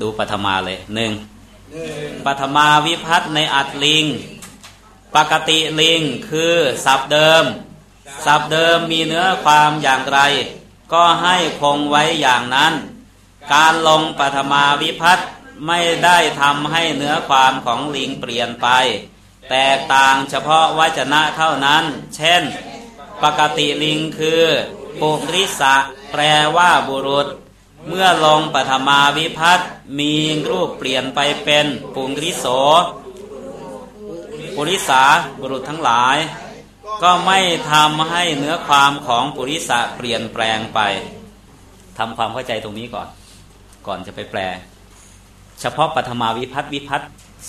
ดูปฐมาเลยหนึ่งปฐมาวิพัฒในอัดลิง ปกติลิงคือศัพท์เดิมศัพท์เดิมมีเนื้อความอย่างไร ก็ให้คงไว้อย่างนั้น การลงปฐมาวิพัฒไม่ได้ทำให้เนื้อความของลิงเปลี่ยนไป แตกต่างเฉพาะวจนะเท่านั้น เช่น ปกติลิงคือปุริสะแปลว่าบุรุษ เมื่อลงปฐมาวิพัฒมีรูปเปลี่ยนไปเป็นปุริโสปุริสาบุรุษทั้งหลาย ก็ไม่ทำให้เนื้อความของปุริสะเปลี่ยนแปลงไปทำความเข้าใจตรงนี้ก่อน ก่อนจะไปแปล เฉพาะปฐมาวิพัฒวิพัฒ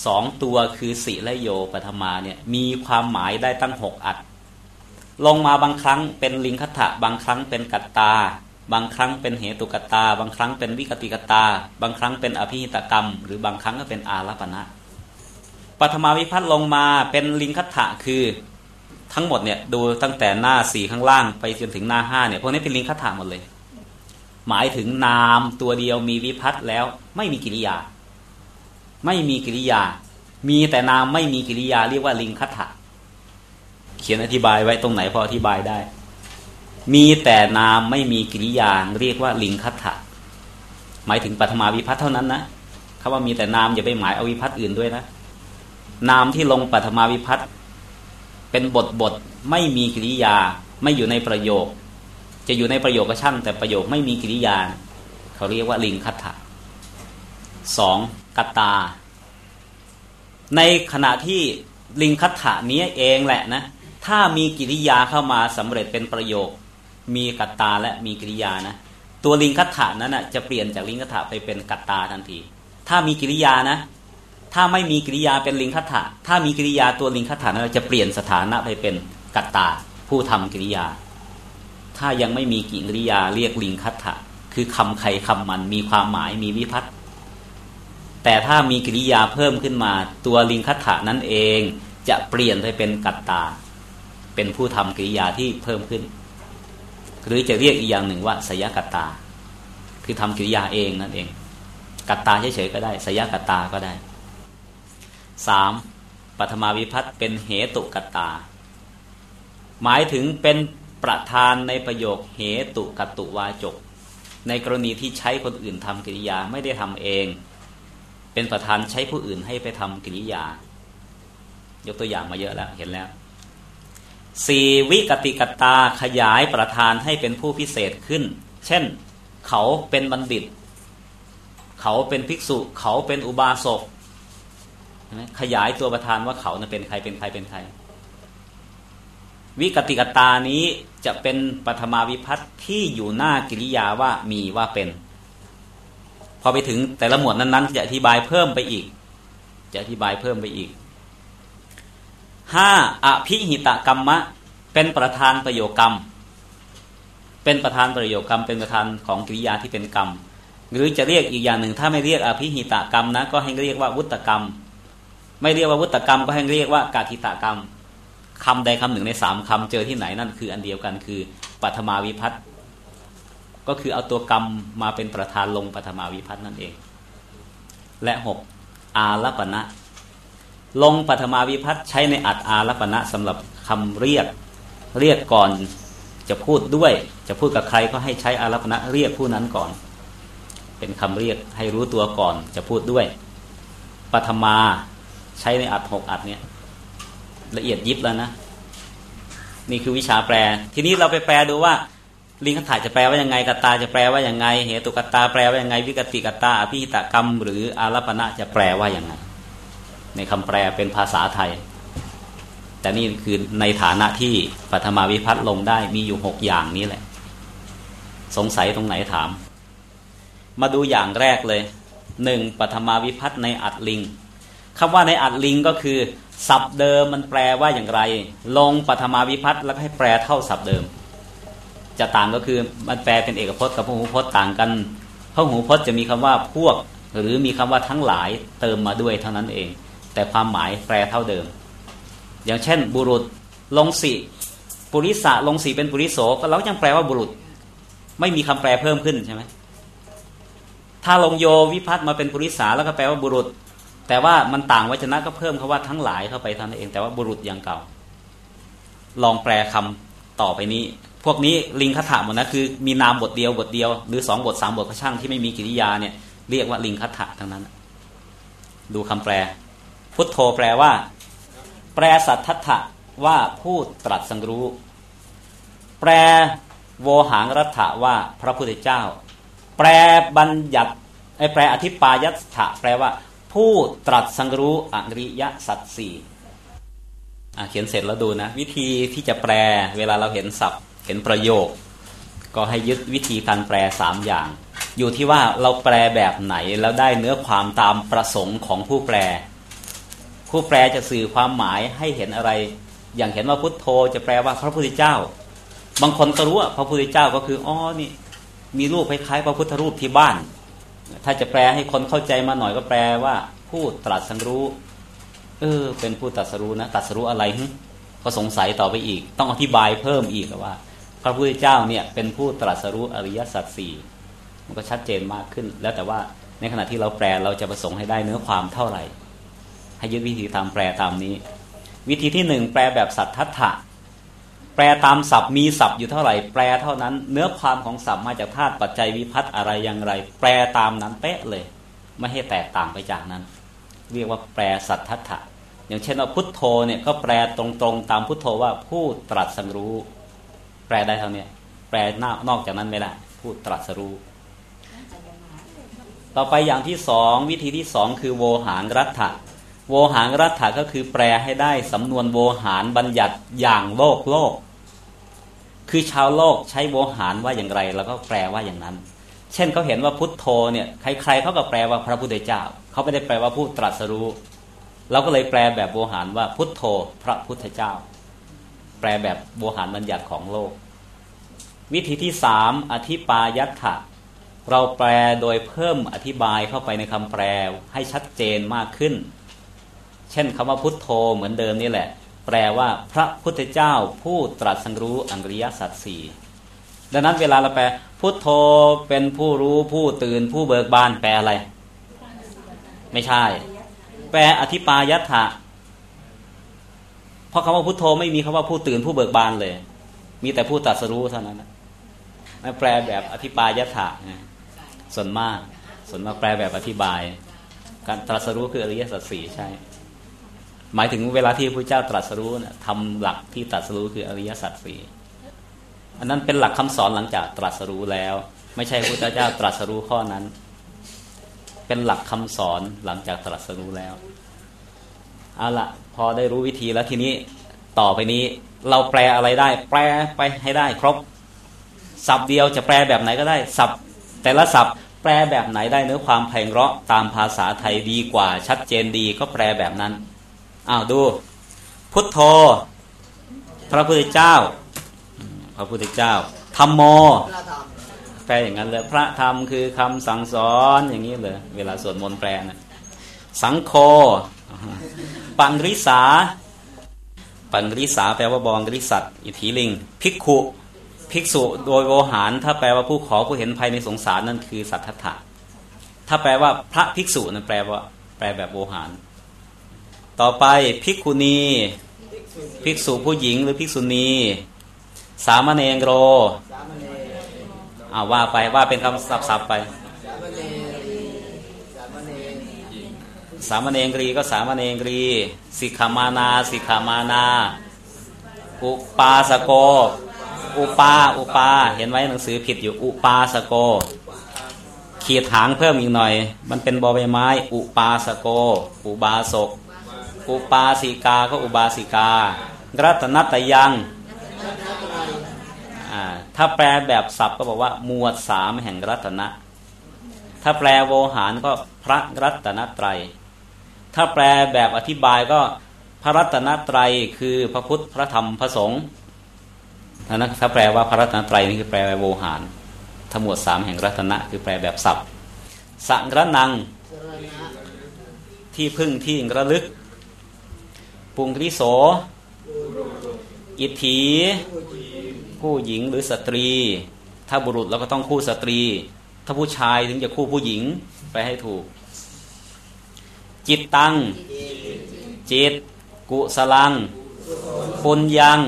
สองตัวคือสิและโยปฐมาเนี่ยมีความหมายได้ตั้งหกอัด ลงมาบางครั้งเป็นลิงคัตถะบางครั้งเป็นกัตตา บางครั้งเป็นเหตุกตา บางครั้งเป็นวิกติกตา บางครั้งเป็นอภิหิตกรรม หรือบางครั้งก็เป็นอารัปณะปฐมาวิพัฒน์ลงมาเป็นลิงคัตถะคือทั้งหมดเนี่ยดูตั้งแต่หน้าสี่ข้างล่างไปจนถึงหน้าห้าเนี่ยพวกนี้เป็นลิงคัตถะหมดเลย หมายถึงนามตัวเดียวมีวิพัฒน์แล้วไม่มีกิริยา ไม่มีกิริยา มีแต่นามไม่มีกิริยาเรียกว่าลิงคัตถะเขียนอธิบายไว้ตรงไหนพออธิบายได้ มีแต่นามไม่มีกิริยาเรียกว่าลิงคัตถะหมายถึงปัทมาวิพัฒน์เท่านั้นนะคำว่ามีแต่นามอย่าไปหมายเอาวิพัฒน์อื่นด้วยนะ นามที่ลงปัทมาวิพัฒน์เป็นบทบทไม่มีกิริยาไม่อยู่ในประโยค จะอยู่ในประโยคก็ช่าง แต่ประโยคไม่มีกิริยา เขาเรียกว่าลิงคัตถะสองกตา ในขณะที่ลิงคัตถะนี้เองแหละนะ ถ้ามีกิริยาเข้ามาสำเร็จเป็นประโยค มีกัตตาและมีกิริยานะ ตัวลิงคัตถานั้นนะจะเปลี่ยนจากลิงคัตถาไปเป็นกัตตาทันที ถ้ามีกิริยานะ ถ้าไม่มีกิริยาเป็นลิงคัตถาถ้ามีกิริยาตัวลิงคัตถานั้นจะเปลี่ยนสถานะไปเป็นกัตตาผู้ทำกิริยา ถ้ายังไม่มีกิริยาเรียกลิงคัตถาคือคำใครคำมันมีความหมายมีวิพัฒน์แต่ถ้ามีกิริยาเพิ่มขึ้นมา ตัวลิงคัตถานั้นเองจะเปลี่ยนไปเป็นกัตตา เป็นผู้ทำกิริยาที่เพิ่มขึ้น หรือจะเรียกอีกอย่างหนึ่งว่าสยกัตตา คือทำกิริยาเองนั่นเอง กัตตาเฉยๆก็ได้สยกัตตาก็ได้สามปัทมาวิพัตเป็นเหตุกัตตา หมายถึงเป็นประธานในประโยคเหตุกัตตุวาจก ในกรณีที่ใช้คนอื่นทำกิริยาไม่ได้ทำเอง เป็นประธานใช้ผู้อื่นให้ไปทำกิริยา ยกตัวอย่างมาเยอะแล้วเห็นแล้ว สี่วิกติกตาขยายประธานให้เป็นผู้พิเศษขึ้น เช่น เขาเป็นบัณฑิต เขาเป็นภิกษุ เขาเป็นอุบาสกขยายตัวประธานว่าเขาเป็นใครเป็นใครเป็นใคร วิกติกตานี้จะเป็นปฐมาวิพัตที่อยู่หน้ากิริยาว่ามีว่าเป็น พอไปถึงแต่ละหมวดนั้นๆจะอธิบายเพิ่มไปอีก จะอธิบายเพิ่มไปอีก ห้าอภิหิตกรรมะ เป็นประธานประโยกรรม เป็นประธานประโยกรรม เป็นประธานของกิริยาที่เป็นกรรม หรือจะเรียกอีกอย่างหนึ่ง ถ้าไม่เรียกอภิหิตกรรมนะก็ให้เรียกว่าวุตกรรม ไม่เรียกว่าวุตกรรม ก็ให้เรียกว่ากาทิตกรรมคำใดคำหนึ่งในสามคำเจอที่ไหนนั่นคืออันเดียวกันคือปัทมาวิพัตก็คือเอาตัวกรรมมาเป็นประธานลงปัทมาวิพัตนั่นเอง และหกอาลปณะ ลงปัทมาวิพัฒน์ใช้ในอัดอารัปณะสำหรับคำเรียกเรียกก่อนจะพูดด้วย จะพูดกับใครก็ให้ใช้อารัปณะเรียกผู้นั้นก่อน เป็นคำเรียกให้รู้ตัวก่อนจะพูดด้วยปัทมาใช้ในอัดหกอัดเนี่ยละเอียดยิบแล้วนะนี่คือวิชาแปล ทีนี้เราไปแปลดูว่า ลิงคถาจะแปลว่ายังไงกตาจะแปลว่ายังไงเหตุกตาแปลว่ายังไง วิกติกตาอภิหิตกรรม หรืออารัปณะจะแปลว่ายังไง ในคำแปลเป็นภาษาไทย แต่นี่คือในฐานะที่ปัทมาวิพัฒน์ลงได้มีอยู่หกอย่างนี้แหละ สงสัยตรงไหนถาม มาดูอย่างแรกเลยหนึ่งปัทมาวิพัฒน์ในอัดลิงคำว่าในอัดลิงก็คือศัพท์เดิมมันแปลว่าอย่างไร ลงปัทมาวิพัฒน์แล้วให้แปลเท่าศัพท์เดิม จะต่างก็คือมันแปลเป็นเอกพจน์กับพหูพจน์ต่างกันพหูพจน์จะมีคำว่าพวก หรือมีคำว่าทั้งหลายเติมมาด้วยเท่านั้นเอง แต่ความหมายแปลเท่าเดิม อย่างเช่น บุรุษลงสีปุริสะลงสีเป็นปุริโสก็เรายังแปลว่าบุรุษ ไม่มีคำแปลเพิ่มขึ้นใช่ไหมถ้าลงโยวิพัฒน์มาเป็นปุริสาแล้วก็แปลว่าบุรุษ แต่ว่ามันต่างวจนะก็เพิ่มคาว่าทั้งหลายเข้าไปท่านเองแต่ว่าบุรุษอย่างเก่า ลองแปลคำต่อไปนี้ พวกนี้ลิงคถาหมดนะคือมีนามบทเดียวบทเดียว หรือสองบทสามบทก็ช่างที่ไม่มีกิริยาเนี่ยเรียกว่าลิงคถาทั้งนั้น ดูคำแปล พุทโธแปลว่า แปลสัทธัตถะว่าผู้ตรัสสังรู้ แปลโวหางรัฐะว่าพระพุทธเจ้า แปลบัญญัติไอแปลอธิปายัตถะแปลว่า ผู้ตรัสสังรู้อริยสัจสี่เขียนเสร็จแล้วดูนะ วิธีที่จะแปลเวลาเราเห็นศัพท์เห็นประโยค ก็ให้ยึดวิธีการแปลสามอย่าง อยู่ที่ว่าเราแปลแบบไหนแล้วได้เนื้อความตามประสงค์ของผู้แปล ผู้แปลจะสื่อความหมายให้เห็นอะไร อย่างเห็นว่าพุทโธ จะแปลว่าพระพุทธเจ้า บางคนก็รู้ว่าพระพุทธเจ้าก็คืออ๋อนี่มีรูปคล้ายๆพระพุทธรูปที่บ้าน ถ้าจะแปลให้คนเข้าใจมาหน่อยก็แปลว่า ผู้ตรัสรู้ เออ เป็นผู้ตรัสรู้นะตรัสรู้อะไรฮึก็สงสัยต่อไปอีก ต้องอธิบายเพิ่มอีกว่า พระพุทธเจ้าเนี่ย เป็นผู้ตรัสรู้อริยสัจสี่มันก็ชัดเจนมากขึ้น แล้วแต่ว่าในขณะที่เราแปลเราจะประสงค์ให้ได้เนื้อความเท่าไหร่ ให้ยึดวิธีตามแปลตามนี้ วิธีที่หนึ่งแปลแบบสัทธัตถะแปลตามศัพท์มีศัพท์อยู่เท่าไหร่ แปลเท่านั้น เนื้อความของศัพท์มาจากธาตุปัจจัยวิพัฒน์อะไรอย่างไร แปลตามนั้นเป๊ะเลย ไม่ให้แตกต่างไปจากนั้น เรียกว่าแปลสัทธัตถะอย่างเช่นว่าพุทโธเนี่ยก็แปลตรงๆ ตามพุทโธว่าผู้ตรัสรู้ แปลได้เท่านี้แปลนอกจากนั้นไม่ได้ผู้ตรัสรู้ ต่อไปอย่างที่สองวิธีที่สองคือโวหารรัฐะ โวหารรัฐะก็คือแปลให้ได้สำนวนโวหารบัญญัติอย่างโลกโลก คือชาวโลกใช้โวหารว่าอย่างไร แล้วก็แปลว่าอย่างนั้น เช่นเขาเห็นว่าพุทโธเนี่ยใครๆเขาก็แปลว่าพระพุทธเจ้าเขาไม่ได้แปลว่าผู้ตรัสรู้เราก็เลยแปลแบบโวหารว่าพุทโธพระพุทธเจ้า แปลแบบโวหารบัญญัติของโลก วิธีที่สามอธิปายัตถะเราแปลโดยเพิ่มอธิบายเข้าไปในคำแปลให้ชัดเจนมากขึ้น เช่นคำว่าพุทโธเหมือนเดิมนี่แหละ แปลว่าพระพุทธเจ้าผู้ตรัสรู้อริยสัจสี่ดังนั้นเวลาเราแปลพุทโธเป็นผู้รู้ผู้ตื่นผู้เบิกบานแปลอะไร ไม่ใช่ แปลอธิปายัตถะเพราะคำว่าพุทโธไม่มีคำว่าผู้ตื่นผู้เบิกบานเลย มีแต่ผู้ตรัสรู้เท่านั้นแปลแบบอธิปายัตถะส่วนมาก ส่วนมากแปลแบบอธิบาย การตรัสรู้คืออริยสัจสี่ใช่ หมายถึงเวลาที่พระเจ้าตรัสรู้เนี่ยทำหลักที่ตรัสรู้คืออริยสัจสี่อันนั้นเป็นหลักคำสอนหลังจากตรัสรู้แล้ว ไม่ใช่พระเจ้าตรัสรู้ข้อนั้น เป็นหลักคำสอนหลังจากตรัสรู้แล้วเอาละพอได้รู้วิธีแล้วทีนี้ต่อไปนี้ เราแปลอะไรได้ แปลไปให้ได้ ครบสับเดียวจะแปลแบบไหนก็ได้สับแต่ละสับแปลแบบไหนได้เนื้อความไพเราะตามภาษาไทยดีกว่า ชัดเจนดีก็แปลแบบนั้น อ้าวดู พุทโธ พระพุทธเจ้า พระพุทธเจ้าธรรมโมแปลอย่างนั้นเลยพระธรรมคือคำสั่งสอนอย่างนี้เลยเวลาสวดมนต์แปลนะสังโฆปังริสา ปังริสาแปลว่าบองริสัตอิทธิลิง ภิกขุ ภิกษุโดยโวหาร ถ้าแปลว่าผู้ขอผู้เห็นภัยในสงสารนั่นคือสัทธะถ้าแปลว่าพระภิกษุนั่นแปลว่า แปลแบบโวหาร ต่อไปภิกขุณีภิกษุผู้หญิงหรือภิกษุณี สามเณรโรอ่าว่าไปว่าเป็นคำศัพท์ไป สามเณรีก็สามเณรีสิกขามานาสิกขามานา อุปาสโก อุปาอุปา เห็นไว้หนังสือผิดอยู่ อุปาสโก ขีดหางเพิ่มอีกหน่อย มันเป็นบอใบไม้ อุปาสโก อุบาสก อุปาสิกาก็อุบาสิกา รัตนัตยังถ้าแปลแบบศัพท์ก็บอกว่า หมวดสามแห่งรัตนะ ถ้าแปลโวหารก็พระรัตนตรัย ถ้าแปลแบบอธิบายก็พระรัตนตรัยคือพระพุทธพระธรรมพระสงฆ์นะถ้าแปลว่าพระรัตนตรัยนี่คือแปลโวหารทั้งหมวดสามแห่งรัตนะ คือแปลแบบศัพท์สังรนัง ที่พึ่งที่ระลึก ปุงริโส อิทธิผู้หญิงหรือสตรี ถ้าบุรุษเราก็ต้องคู่สตรี ถ้าผู้ชายถึงจะคู่ผู้หญิงไปให้ถูก จิตตัง จิต กุสลัง ปุญญัง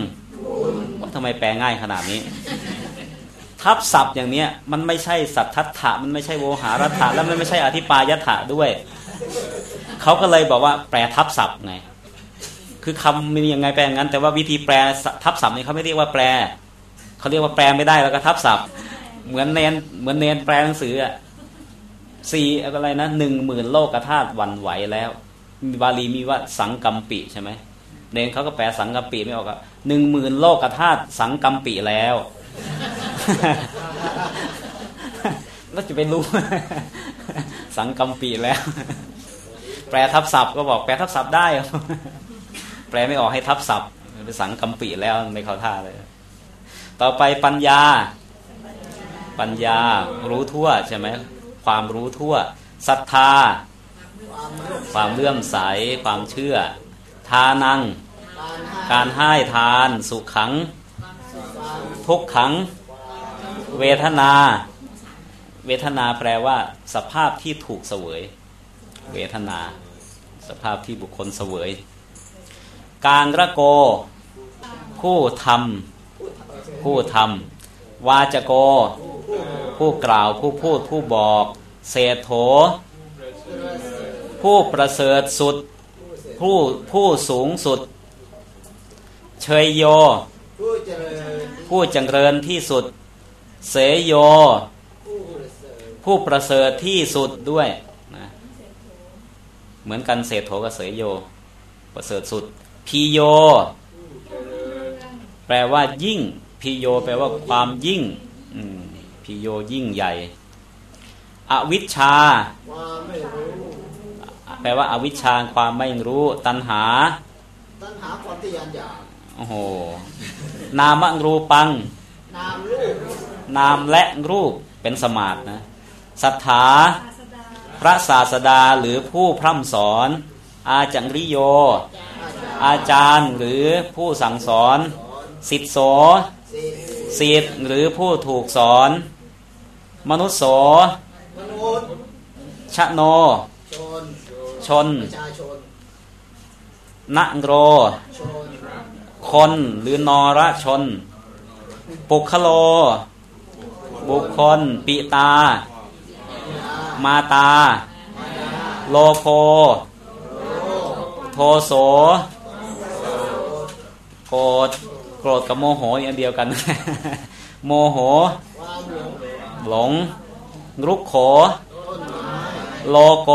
ว่าทำไมแปลง่ายขนาดนี้ ทับศัพท์อย่างเนี้ยมันไม่ใช่สัทธัตถะมันไม่ใช่โวหารถะแล้วมันไม่ใช่อธิปายถะด้วย เขาก็เลยบอกว่า แปลทับศัพท์ไง คือคำมียังไงแปลงั้น แต่ว่าวิธีแปลทับศัพท์นี่เขาไม่เรียกว่าแปลเขาเรียกว่าแปลไม่ได้แล้วก็ทับศัพท์ เหมือนเนนเหมือนเนนแปลหนังสืออะสี่อะไรนะหนึ่งหมื่นโลกธาตุวันไหวแล้วบาลีมีว่าสังกัมปิใช่ไหมเนนเขาก็แปลสังกัมปิไม่ออกอะหนึ่งหมื่นโลกธาตุสังกัมปิแล้ว แล้วจะไปรู้ สังกัมปีแล้ว แปลทับศัพท์ก็บอกแปลทับศัพท์ได้ แปลไม่ออกให้ทับศัพท์เป็นสังกัมปีแล้วไม่เข้าท่าเลย ต่อไปปัญญา ปัญญารู้ทั่วใช่ไหมความรู้ทั่วศรัทธา ความเลื่อมใส ความเชื่อ ทานัง การให้ทาน สุขขัง ทุกขัง เวทนา เวทนาแปลว่า สภาพที่ถูกเสวย เวทนา สภาพที่บุคคลเสวย การระโก ผู้ทำผู้ทำวาจโก ผู้กล่าวผู้พูดผู้บอก เศรษโถ ผู้ประเสริฐสุด ผู้ผู้สูงสุด เชยโยผู้เจริญผู้จังเริญที่สุด เสยโย ผู้ประเสริฐที่สุดด้วยนะเหมือนกันเศรษโถกับเสยโยประเสริฐสุด พีโย แปลว่ายิ่งพีโย แปลว่าความยิ่งพีโยยิ่งใหญ่ อวิชชา แปลว่าอาวิชชาความไม่รู้ตัณหา ตัณหาความทะยานอยากโอ้โห นามรูปัง นามรูป นามและรูปเป็นสมาธินะศรัทธาพระศาสดาหรือผู้พร่ำสอน อาจังริโย อาจารย์หรือผู้สั่งสอน สิทธิโสสิทธิ์หรือผู้ถูกสอน มนุษย์โสมนุษย์ชะโน ชนชนประโรชนคนหรือนอรชน ปุคโล บุคคล ปิตา มาตา โลโค โทโส โกรธโกรธกับโมโหนี่อันเดียวกัน โมโห หลงรุกโข โลโก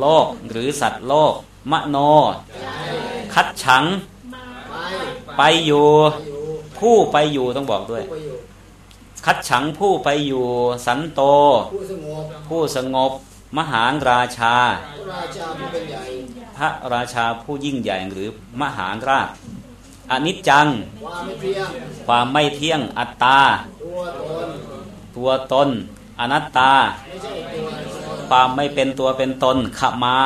โลกหรือสัตว์โลก มโน คัดฉัง ไปอยู่ ผู้ไปอยู่ต้องบอกด้วย คัดฉังผู้ไปอยู่ สันโต ผู้สงบ มหาราชาพระราชาผู้เป็นใหญ่ พระราชาผู้ยิ่งใหญ่หรือมหาราชอนิจจังความไม่เพียงความไม่เที่ยงอัตตา ตัวตน อนัตตา ความไม่เป็นตัวเป็นตนขมา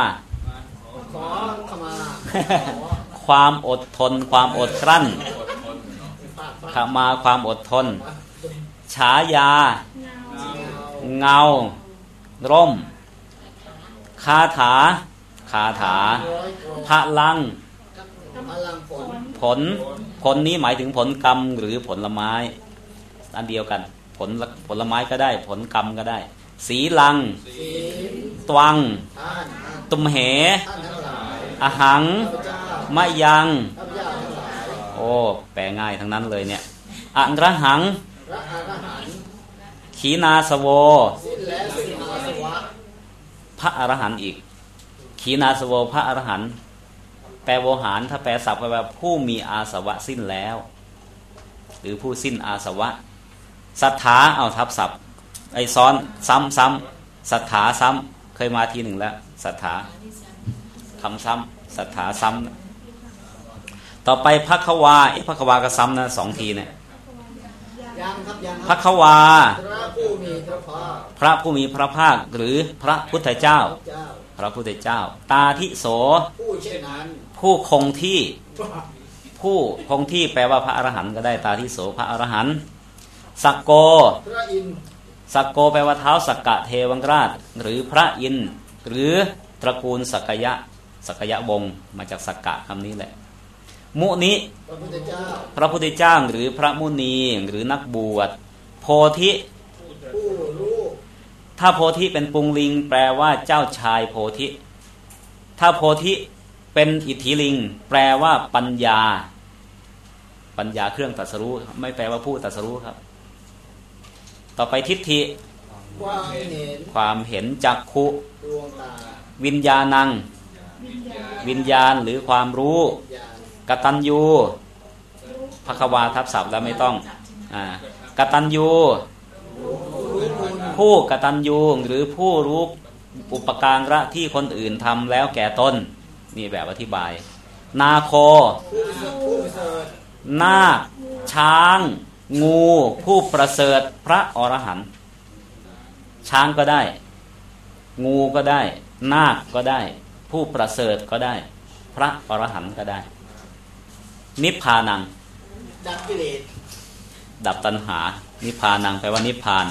ความอดทน ความอดกลั้นขมาความอดทน ฉายา เงา ร่ม คาถา คาถาร้อยกรพลังพลังผลผล ผลนี้หมายถึงผลกรรมหรือผลไม้อันเดียวกัน ผลผลไม้ก็ได้ ผลกรรมก็ได้ สีลังศีลตวังท่านตุมเหท่านทั้งหลายอหังพระเจ้ามะยังพระเจ้าทั้งหลายโอ้ แปลง่ายทั้งนั้นเลยเนี่ยอังระหังพระอรหันต์ขีนาสโวสิ้นแล้วสิ้นอาสวะพระอรหันต์อีก ขีนาสโวพระอรหันต์แปลโวหารถ้าแปลศัพท์ก็แปลว่าผู้มีอาสวะสิ้นแล้ว หรือผู้สิ้นอาสวะศรัทธาเอาทับศัพท์ ไอซ้อนซ้ำซ้ำศรัทธาซ้ำเคยมาทีหนึ่งแล้วศรัทธาคำซ้ำศรัทธาซ้ำต่อไปพักวาเอ๊ะพักวาก็ซ้ำนะสองทีเนี่ยยังครับยังคพัรับกวาพระผู้มีพระภาคพระผู้มีพระภาคหรือพระพุทธเจ้า พระเจ้าพระพุทธเจ้า ตาทิโส ผู้เช่นนั้น ผู้คงที่ ผู้คงที่แปลว่าพระอรหันต์ก็ได้ตาทิโสพระอรหันต์สักโกพระอินทร์สสักโกแปลว่าเท้าสักกะเทวังราช หรือพระอินทร์หรือตระกูลสักยะสักยะวงศ์มาจากสักกะคำนี้แหละ มุนิพระพุทธเจ้าพระพุทธเจ้าหรือพระมุนีหรือนักบวชโพธิผู้รู้ ถ้าโพธิเป็นปุงลิง แปลว่าเจ้าชายโพธิ ถ้าโพธิเป็นอิทธิลิง แปลว่าปัญญา ปัญญาเครื่องตรัสรู้ไม่แปลว่าผู้ตรัสรู้ครับ ต่อไปทิฏฐิ ความเห็นความเห็นจักขุดวงตาวิญญาณัง วิญญาณหรือความรู้ญาณกตัญญูภควาทับศัพท์แล้วไม่ต้อง อ่ากตัญญูรู้บุญ ผู้กตัญญูหรือผู้รู้อุปการะที่คนอื่นทำแล้วแก่ตนนี่แบบอธิบาย นาโคผู้เสริฐผู้เสริฐนาคช้าง งู ผู้ประเสริฐพระอรหันต์ช้างก็ได้ งูก็ได้ นาคก็ได้ ผู้ประเสริฐก็ได้ พระอรหันต์ก็ได้ นิพพานัง ดับกิเลสดับตัณหา นิพพานังแปลว่านิพพาน